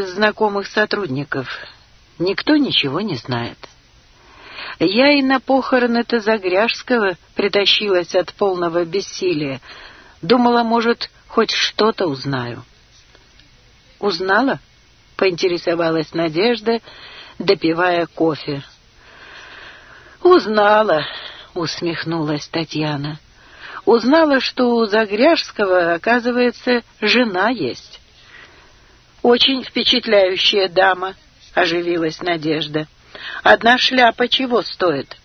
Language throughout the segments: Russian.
знакомых сотрудников. Никто ничего не знает. Я и на похороны Тазагряжского притащилась от полного бессилия. Думала, может, хоть что-то узнаю. «Узнала?» — поинтересовалась Надежда, допивая кофе. «Узнала», — усмехнулась Татьяна. «Узнала, что у Загряжского, оказывается, жена есть». «Очень впечатляющая дама», — оживилась Надежда. «Одна шляпа чего стоит?»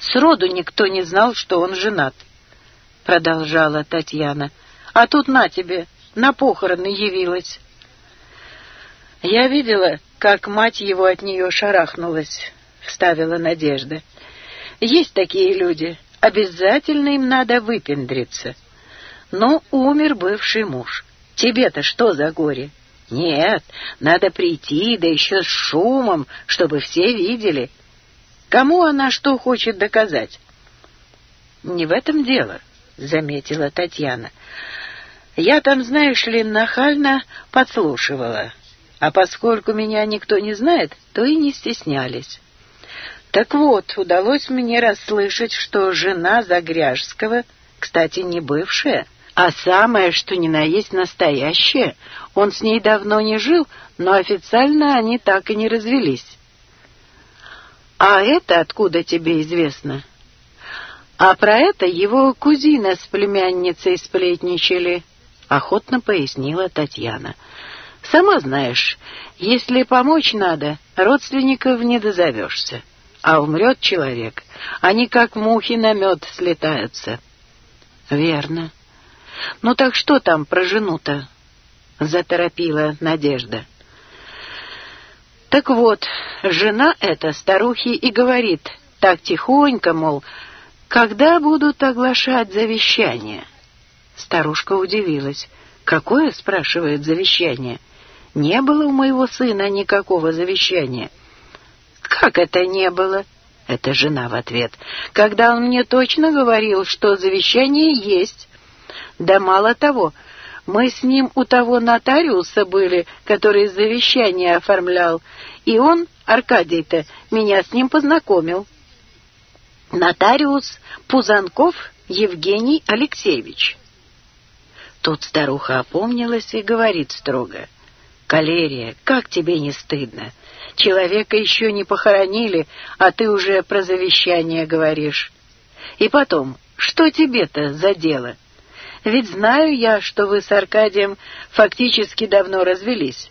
«Сроду никто не знал, что он женат», — продолжала Татьяна. «А тут на тебе, на похороны явилась». «Я видела, как мать его от нее шарахнулась», — вставила Надежда. «Есть такие люди. Обязательно им надо выпендриться». Но ну, умер бывший муж. Тебе-то что за горе? Нет, надо прийти, да еще с шумом, чтобы все видели. Кому она что хочет доказать? Не в этом дело, заметила Татьяна. Я там, знаешь ли, нахально подслушивала. А поскольку меня никто не знает, то и не стеснялись. Так вот, удалось мне расслышать, что жена Загряжского, кстати, не бывшая, а самое, что ни на есть настоящее, он с ней давно не жил, но официально они так и не развелись. «А это откуда тебе известно?» «А про это его кузина с племянницей сплетничали», — охотно пояснила Татьяна. «Сама знаешь, если помочь надо, родственников не дозовешься. А умрет человек, они как мухи на мед слетаются». «Верно», ну так что там про жену-то?» — заторопила Надежда. «Так вот, жена эта старухи и говорит, так тихонько, мол, когда будут оглашать завещание?» Старушка удивилась. «Какое?» — спрашивает завещание. «Не было у моего сына никакого завещания». «Как это не было?» — это жена в ответ. «Когда он мне точно говорил, что завещание есть». Да Мало того, мы с ним у того нотариуса были, который завещание оформлял, и он, Аркадий-то, меня с ним познакомил. Нотариус Пузанков Евгений Алексеевич. Тут старуха опомнилась и говорит строго. «Калерия, как тебе не стыдно? Человека еще не похоронили, а ты уже про завещание говоришь. И потом, что тебе-то за дело?» Ведь знаю я, что вы с Аркадием фактически давно развелись.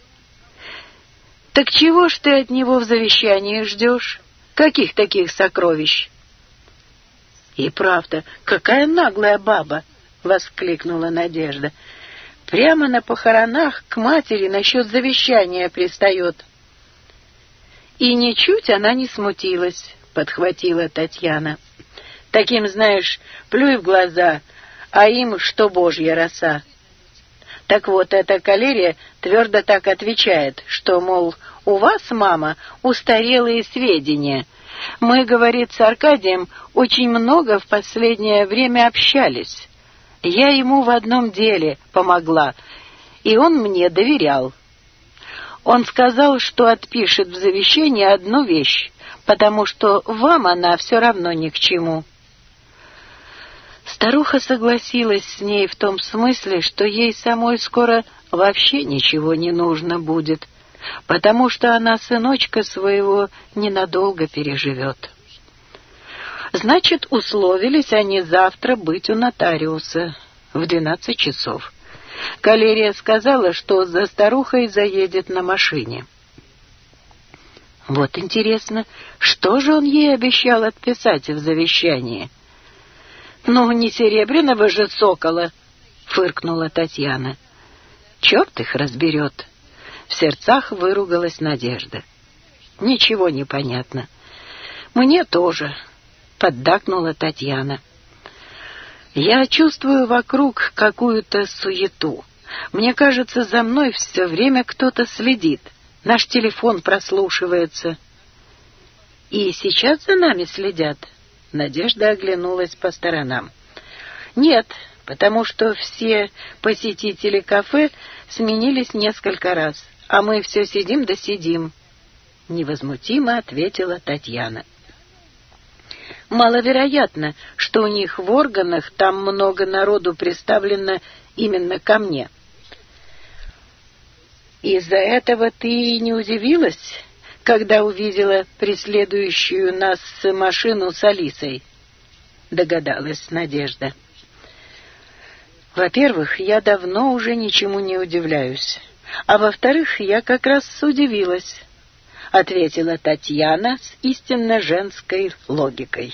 Так чего ж ты от него в завещании ждешь? Каких таких сокровищ? И правда, какая наглая баба! — воскликнула Надежда. Прямо на похоронах к матери насчет завещания пристает. И ничуть она не смутилась, — подхватила Татьяна. Таким, знаешь, плюй в глаза — а им что божья роса. Так вот, эта калерия твердо так отвечает, что, мол, у вас, мама, устарелые сведения. Мы, говорит, с Аркадием очень много в последнее время общались. Я ему в одном деле помогла, и он мне доверял. Он сказал, что отпишет в завещании одну вещь, потому что вам она все равно ни к чему. Старуха согласилась с ней в том смысле, что ей самой скоро вообще ничего не нужно будет, потому что она сыночка своего ненадолго переживет. Значит, условились они завтра быть у нотариуса в двенадцать часов. Калерия сказала, что за старухой заедет на машине. Вот интересно, что же он ей обещал отписать в завещании? — «Ну, не серебряного же сокола!» — фыркнула Татьяна. «Черт их разберет!» — в сердцах выругалась Надежда. «Ничего не понятно». «Мне тоже», — поддакнула Татьяна. «Я чувствую вокруг какую-то суету. Мне кажется, за мной все время кто-то следит. Наш телефон прослушивается». «И сейчас за нами следят?» Надежда оглянулась по сторонам. «Нет, потому что все посетители кафе сменились несколько раз, а мы все сидим да сидим», — невозмутимо ответила Татьяна. «Маловероятно, что у них в органах там много народу представлено именно ко мне». «Из-за этого ты и не удивилась?» когда увидела преследующую нас машину с Алисой», — догадалась Надежда. «Во-первых, я давно уже ничему не удивляюсь, а во-вторых, я как раз удивилась», — ответила Татьяна с истинно женской логикой.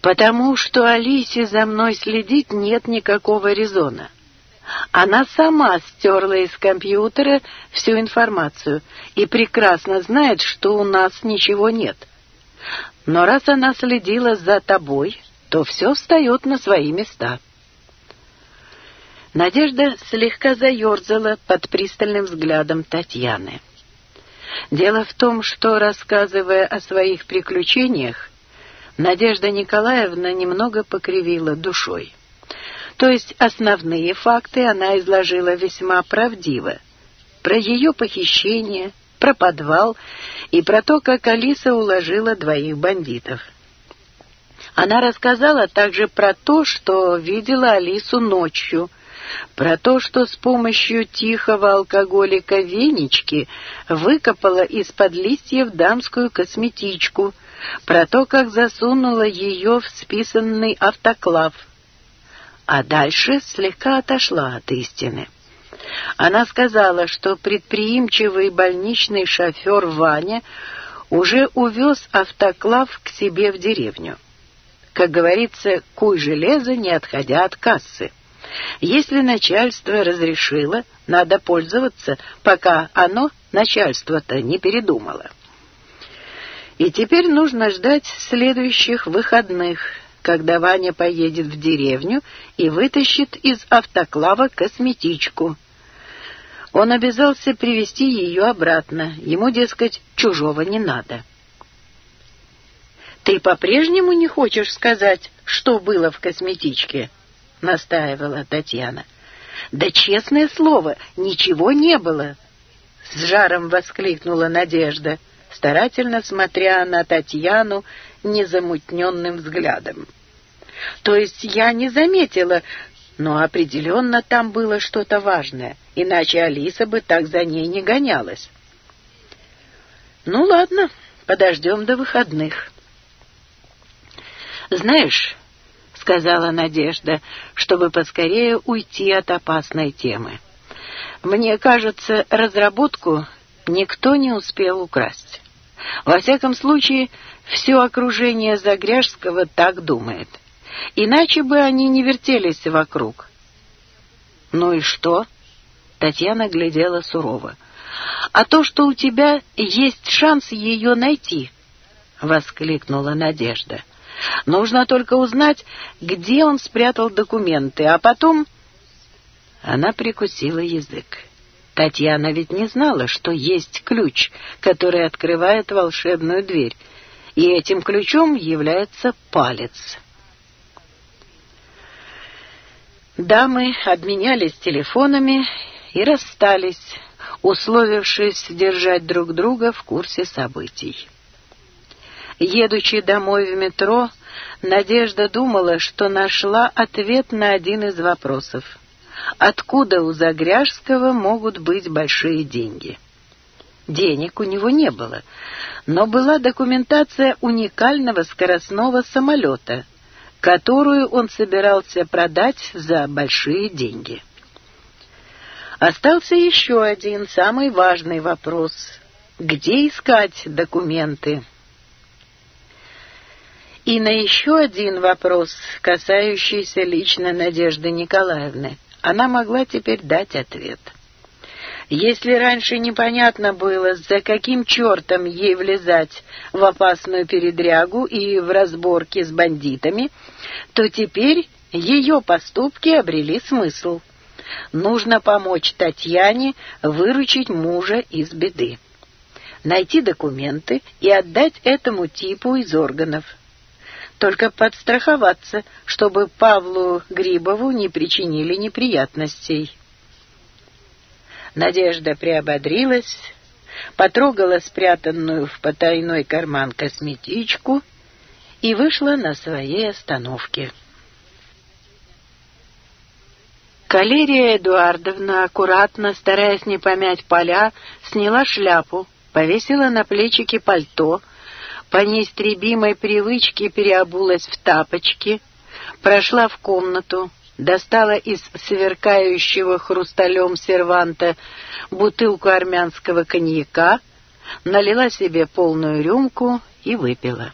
«Потому что Алисе за мной следить нет никакого резона». Она сама стерла из компьютера всю информацию и прекрасно знает, что у нас ничего нет. Но раз она следила за тобой, то все встает на свои места. Надежда слегка заерзала под пристальным взглядом Татьяны. Дело в том, что, рассказывая о своих приключениях, Надежда Николаевна немного покривила душой то есть основные факты она изложила весьма правдиво. Про ее похищение, про подвал и про то, как Алиса уложила двоих бандитов. Она рассказала также про то, что видела Алису ночью, про то, что с помощью тихого алкоголика Венечки выкопала из-под листьев дамскую косметичку, про то, как засунула ее в списанный автоклав — а дальше слегка отошла от истины. Она сказала, что предприимчивый больничный шофер Ваня уже увез автоклав к себе в деревню. Как говорится, куй железо, не отходя от кассы. Если начальство разрешило, надо пользоваться, пока оно, начальство-то, не передумало. И теперь нужно ждать следующих выходных, когда Ваня поедет в деревню и вытащит из автоклава косметичку. Он обязался привезти ее обратно. Ему, дескать, чужого не надо. «Ты по-прежнему не хочешь сказать, что было в косметичке?» — настаивала Татьяна. «Да честное слово, ничего не было!» — с жаром воскликнула Надежда, старательно смотря на Татьяну незамутненным взглядом. То есть я не заметила, но определенно там было что-то важное, иначе Алиса бы так за ней не гонялась. «Ну ладно, подождем до выходных». «Знаешь...» — сказала Надежда, чтобы поскорее уйти от опасной темы. «Мне кажется, разработку никто не успел украсть». Во всяком случае, все окружение Загряжского так думает. Иначе бы они не вертелись вокруг. «Ну и что?» — Татьяна глядела сурово. «А то, что у тебя есть шанс ее найти!» — воскликнула Надежда. «Нужно только узнать, где он спрятал документы, а потом...» Она прикусила язык. Татьяна ведь не знала, что есть ключ, который открывает волшебную дверь, и этим ключом является палец. Дамы обменялись телефонами и расстались, условившись держать друг друга в курсе событий. Едучи домой в метро, Надежда думала, что нашла ответ на один из вопросов — откуда у Загряжского могут быть большие деньги. Денег у него не было, но была документация уникального скоростного самолета, которую он собирался продать за большие деньги. Остался еще один самый важный вопрос. Где искать документы? И на еще один вопрос, касающийся лично Надежды Николаевны – она могла теперь дать ответ. Если раньше непонятно было, за каким чертом ей влезать в опасную передрягу и в разборки с бандитами, то теперь ее поступки обрели смысл. Нужно помочь Татьяне выручить мужа из беды найти документы и отдать этому типу из органов только подстраховаться, чтобы Павлу Грибову не причинили неприятностей. Надежда приободрилась, потрогала спрятанную в потайной карман косметичку и вышла на своей остановке. Калерия Эдуардовна, аккуратно, стараясь не помять поля, сняла шляпу, повесила на плечики пальто, по неистребимой привычке переобулась в тапочки, прошла в комнату, достала из сверкающего хрусталем серванта бутылку армянского коньяка, налила себе полную рюмку и выпила.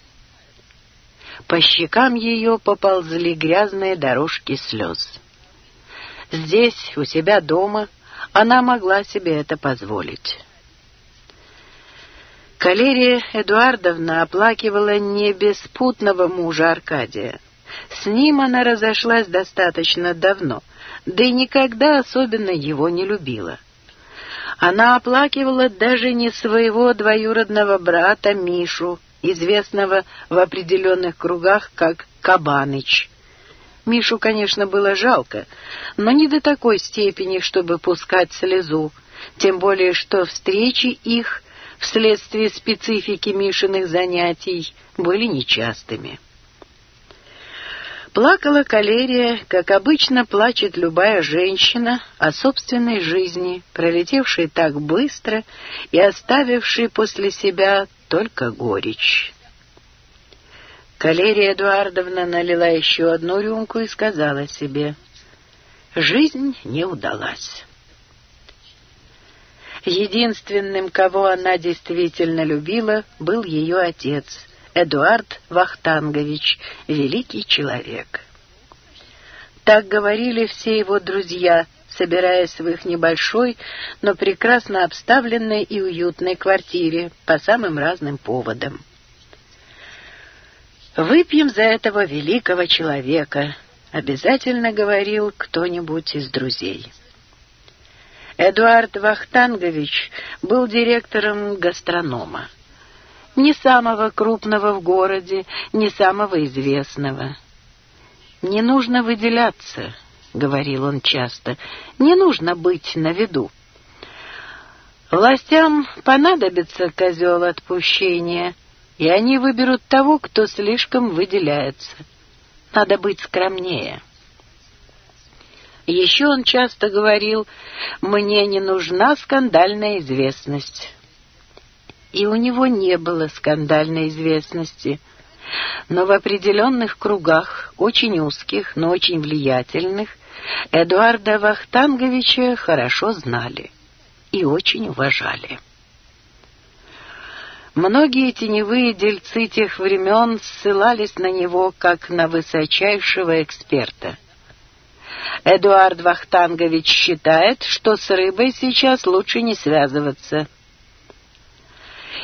По щекам ее поползли грязные дорожки слез. Здесь, у себя дома, она могла себе это позволить. Калерия Эдуардовна оплакивала не беспутного мужа Аркадия. С ним она разошлась достаточно давно, да и никогда особенно его не любила. Она оплакивала даже не своего двоюродного брата Мишу, известного в определенных кругах как Кабаныч. Мишу, конечно, было жалко, но не до такой степени, чтобы пускать слезу, тем более что встречи их вследствие специфики Мишиных занятий, были нечастыми. Плакала калерия, как обычно плачет любая женщина о собственной жизни, пролетевшей так быстро и оставившей после себя только горечь. Калерия Эдуардовна налила еще одну рюмку и сказала себе, «Жизнь не удалась» единственным, кого она действительно любила, был ее отец, Эдуард Вахтангович, великий человек. Так говорили все его друзья, собираясь в их небольшой, но прекрасно обставленной и уютной квартире по самым разным поводам. «Выпьем за этого великого человека», — обязательно говорил кто-нибудь из друзей. Эдуард Вахтангович был директором гастронома. Не самого крупного в городе, не самого известного. «Не нужно выделяться», — говорил он часто, — «не нужно быть на виду». Властям понадобится козел отпущения, и они выберут того, кто слишком выделяется. Надо быть скромнее». Еще он часто говорил «Мне не нужна скандальная известность». И у него не было скандальной известности – но в определенных кругах, очень узких, но очень влиятельных, Эдуарда Вахтанговича хорошо знали и очень уважали. Многие теневые дельцы тех времен ссылались на него как на высочайшего эксперта – Эдуард Вахтангович считает, что с рыбой сейчас лучше не связываться.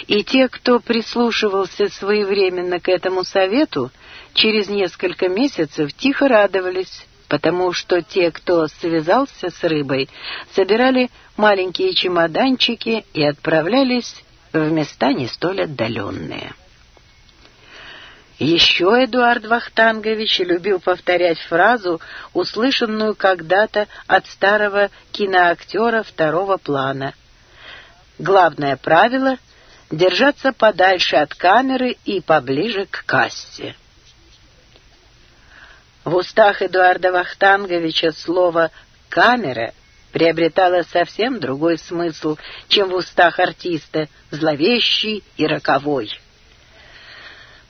И те, кто прислушивался своевременно к этому совету, через несколько месяцев тихо радовались, потому что те, кто связался с рыбой, собирали маленькие чемоданчики и отправлялись в места не столь отдаленные. Еще Эдуард Вахтангович любил повторять фразу, услышанную когда-то от старого киноактера второго плана. Главное правило — держаться подальше от камеры и поближе к кассе. В устах Эдуарда Вахтанговича слово «камера» приобретало совсем другой смысл, чем в устах артиста, зловещий и роковой.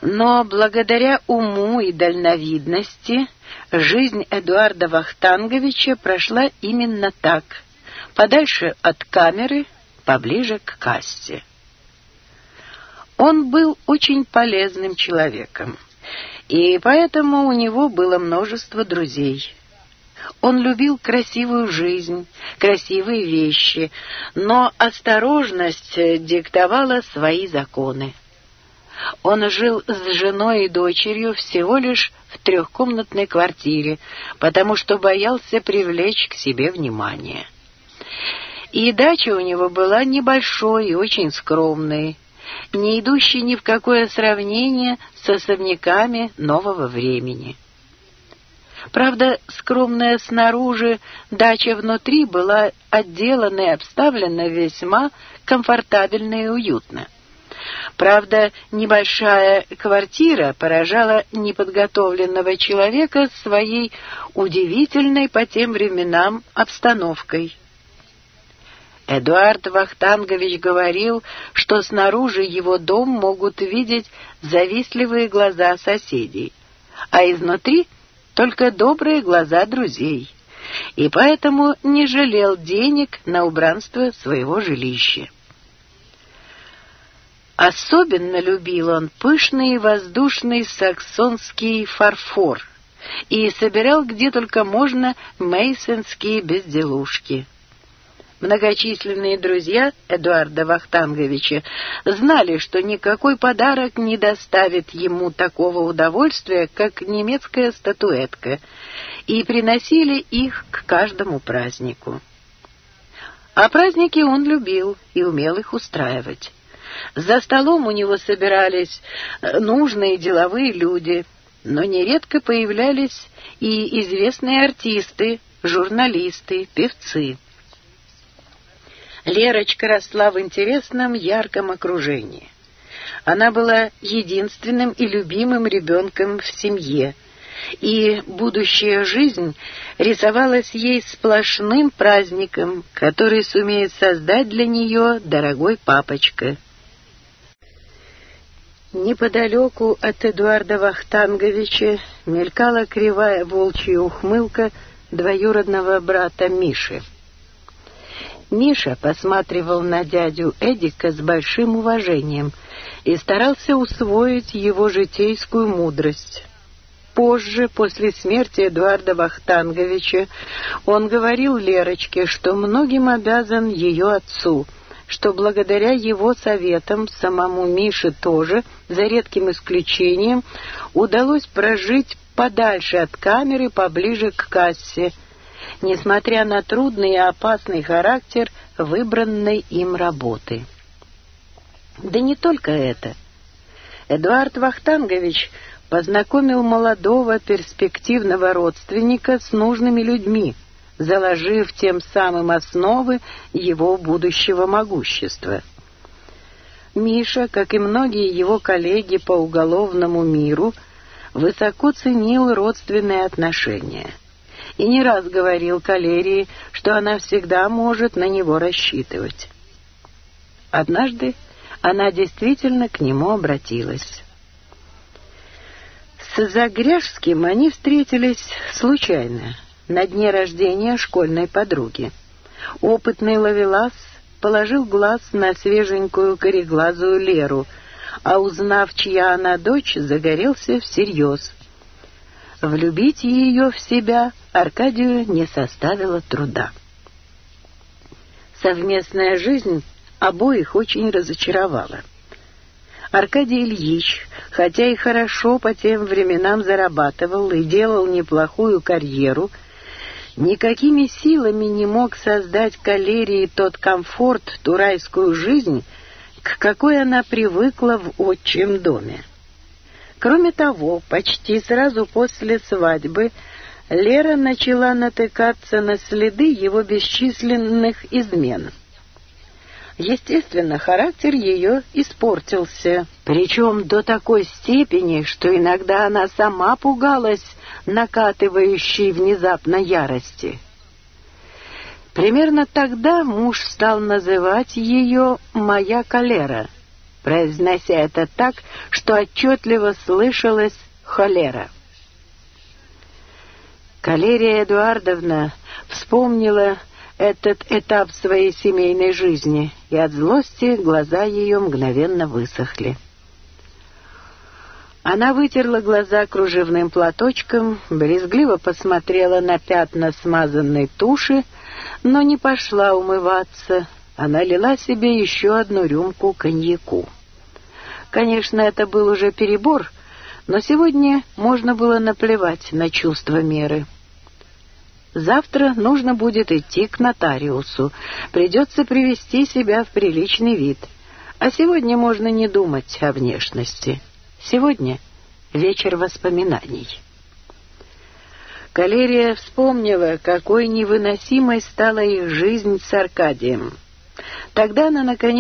Но благодаря уму и дальновидности жизнь Эдуарда Вахтанговича прошла именно так. Подальше от камеры, поближе к кассе. Он был очень полезным человеком, и поэтому у него было множество друзей. Он любил красивую жизнь, красивые вещи, но осторожность диктовала свои законы. Он жил с женой и дочерью всего лишь в трехкомнатной квартире, потому что боялся привлечь к себе внимание. И дача у него была небольшой и очень скромной, не идущей ни в какое сравнение с особняками нового времени. Правда, скромная снаружи дача внутри была отделана и обставлена весьма комфортабельно и уютно. Правда, небольшая квартира поражала неподготовленного человека своей удивительной по тем временам обстановкой. Эдуард Вахтангович говорил, что снаружи его дом могут видеть завистливые глаза соседей, а изнутри только добрые глаза друзей, и поэтому не жалел денег на убранство своего жилища. Особенно любил он пышный воздушный саксонский фарфор и собирал где только можно мейсонские безделушки. Многочисленные друзья Эдуарда Вахтанговича знали, что никакой подарок не доставит ему такого удовольствия, как немецкая статуэтка, и приносили их к каждому празднику. А праздники он любил и умел их устраивать. За столом у него собирались э, нужные деловые люди, но нередко появлялись и известные артисты, журналисты, певцы. Лерочка росла в интересном, ярком окружении. Она была единственным и любимым ребенком в семье, и будущая жизнь рисовалась ей сплошным праздником, который сумеет создать для нее дорогой папочка — Неподалеку от Эдуарда Вахтанговича мелькала кривая волчья ухмылка двоюродного брата Миши. Миша посматривал на дядю Эдика с большим уважением и старался усвоить его житейскую мудрость. Позже, после смерти Эдуарда Вахтанговича, он говорил Лерочке, что многим обязан ее отцу — что благодаря его советам самому Мише тоже, за редким исключением, удалось прожить подальше от камеры, поближе к кассе, несмотря на трудный и опасный характер выбранной им работы. Да не только это. Эдуард Вахтангович познакомил молодого перспективного родственника с нужными людьми, заложив тем самым основы его будущего могущества. Миша, как и многие его коллеги по уголовному миру, высоко ценил родственные отношения и не раз говорил Калерии, что она всегда может на него рассчитывать. Однажды она действительно к нему обратилась. С Загряжским они встретились случайно, на дне рождения школьной подруги. Опытный ловелас положил глаз на свеженькую кореглазую Леру, а узнав, чья она дочь, загорелся всерьез. Влюбить ее в себя Аркадию не составило труда. Совместная жизнь обоих очень разочаровала. Аркадий Ильич, хотя и хорошо по тем временам зарабатывал и делал неплохую карьеру, — Никакими силами не мог создать калерии тот комфорт, ту райскую жизнь, к какой она привыкла в отчим доме. Кроме того, почти сразу после свадьбы Лера начала натыкаться на следы его бесчисленных измен. Естественно, характер ее испортился, причем до такой степени, что иногда она сама пугалась накатывающей внезапно ярости. Примерно тогда муж стал называть ее «моя колера», произнося это так, что отчетливо слышалось «холера». Калерия Эдуардовна вспомнила этот этап своей семейной жизни, и от злости глаза ее мгновенно высохли. Она вытерла глаза кружевным платочком, брезгливо посмотрела на пятна смазанной туши, но не пошла умываться. Она лила себе еще одну рюмку коньяку. Конечно, это был уже перебор, но сегодня можно было наплевать на чувство меры. Завтра нужно будет идти к нотариусу, придется привести себя в приличный вид, а сегодня можно не думать о внешности. Сегодня вечер воспоминаний. Калерия вспомнила, какой невыносимой стала их жизнь с Аркадием. Тогда она, наконец,